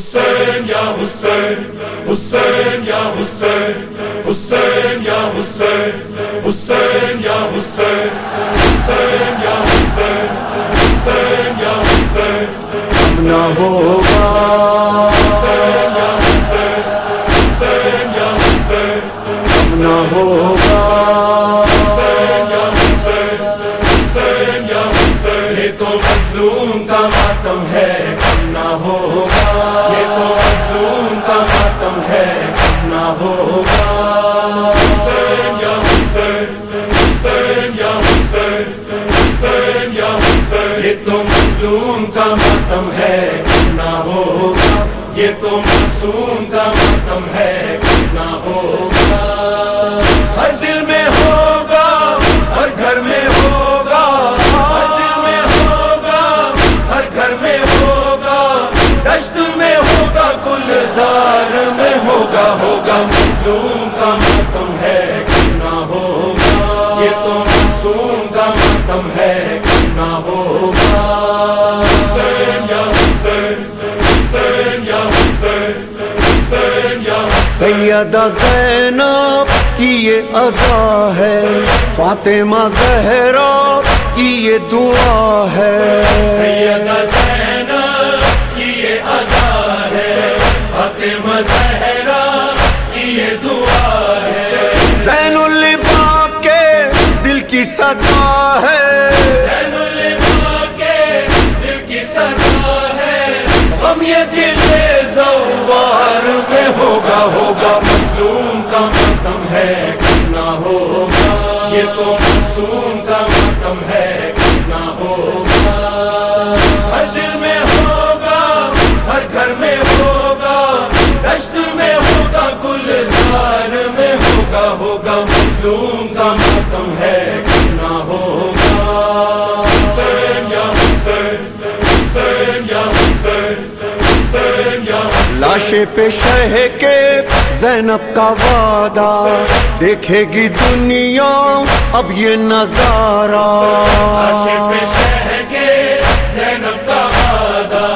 حسین یا حسین حسین یا حسین حسین یا حسین حسین یا حسین حسین یا حسین حسین یا حسین نہ ہوگا ماتم ہے نہ ہوگا یہ تو معصوم کا ماتم ہے نہ ہوگا۔ سیدہ زینب کی یہ عزا ہے فاطمہ زہرا کی یہ دعا ہے۔ سیدہ زینب کی یہ ہے فاطمہ زہرا کی یہ دعا ہے۔ زین الباب کے دل کی صدا ہے۔ ماتم ہے نہ ہوگا۔ یہ تو معصوم کا ماتم ہے نہ ہوگا۔ ہر دل میں ہوگا، ہر گھر میں ہوگا۔ دشت میں ہوگا، گلزار میں ہوگا ہوگا مظلوم کا ماتم ہے نہ ہوگا۔ حسین یا حسین حسین یا حسین حسین یا حسین۔ لاشے پہ شہ کے زینب کا وعدہ دیکھے گی دنیا اب یہ نظارہ۔ عاشق شہ کے زینب کا وعدہ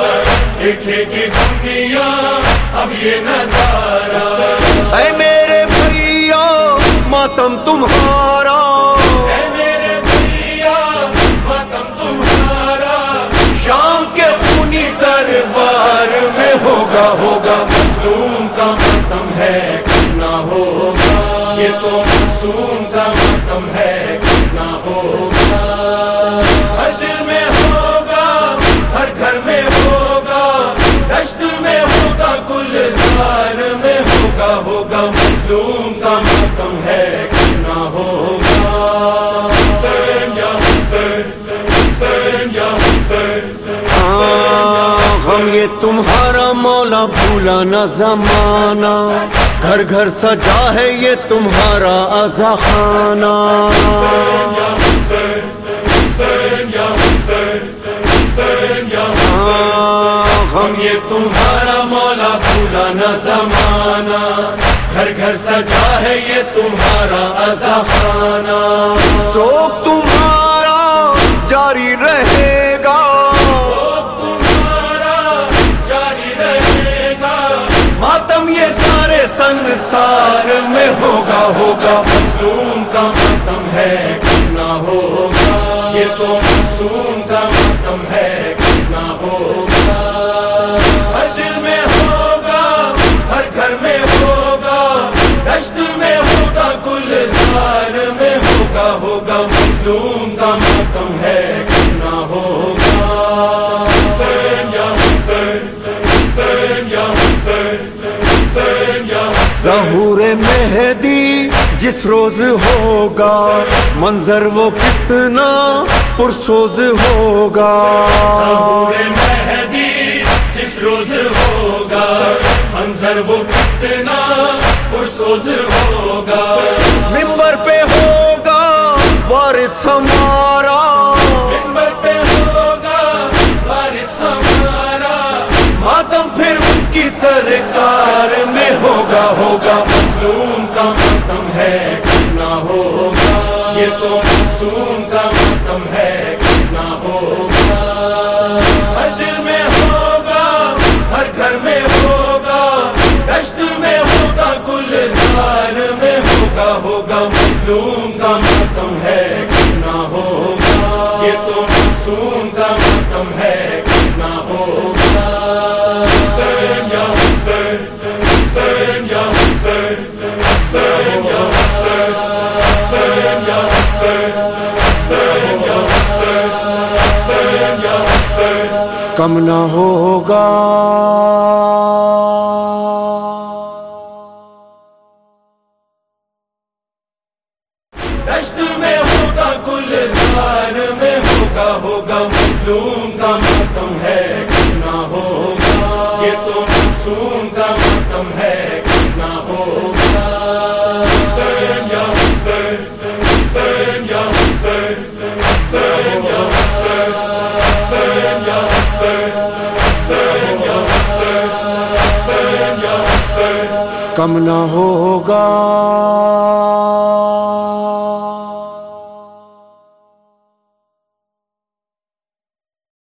دیکھے گی دنیا اب یہ نظارہ۔ اے میرے بھیا ماتم تمہارا۔ اے میرے بھیا ماتم تمہارا۔ شام کے خونی دربار میں ہوگا ہوگا۔ کا ماتم ہے نہ ہوگا۔ ہم یہ تمہارا مولا بھولا نہ زمانہ۔ گھر گھر سجا ہے یہ تمہارا ازا خانہ۔ ہم یہ تمہارا مولا بھولا نہ زمانہ۔ گھر گھر سجا ہے یہ تمہارا ازا خانہ تو تمہارا جاری رہے گا۔ تمہارا جاری رہے گا۔ ماتم یہ سارے سنسار میں ہوگا ہوگا۔ مظلوم کا ماتم ہے نہ ہوگا۔ یہ تو معصوم کا ماتم ہے نہ ہوگا۔ مظلوم کا ماتم ہے نہ ہوگا۔ ظہور مہدی جس روز ہوگا منظر وہ کتنا پرسوز ہوگا۔ ظہور مہدی جس روز ہوگا منظر وہ کتنا پرسوز ہوگا۔ ممبر پہ ہوگا وارث ہمارا۔ ہوگا وارث ہمارا ماتم پھر ان کی سرکار میں ہوگا ہوگا مظلوم کا ماتم ہے نہ ہوگا۔ یہ تو مظلوم کا ماتم ہے نہ ہوگا۔ یہ تو معصوم کا ماتم ہے ہوگا۔ کم نہ ہوگا۔ دشت مظلوم کا ماتم ہے کتنا ہوگا؟ یہ تو معصوم کا ماتم ہے کتنا ہوگا؟ حسین یا حسین حسین یا حسین حسین یا حسین حسین یا حسین حسین یا حسین حسین یا حسین کم نہ ہوگا۔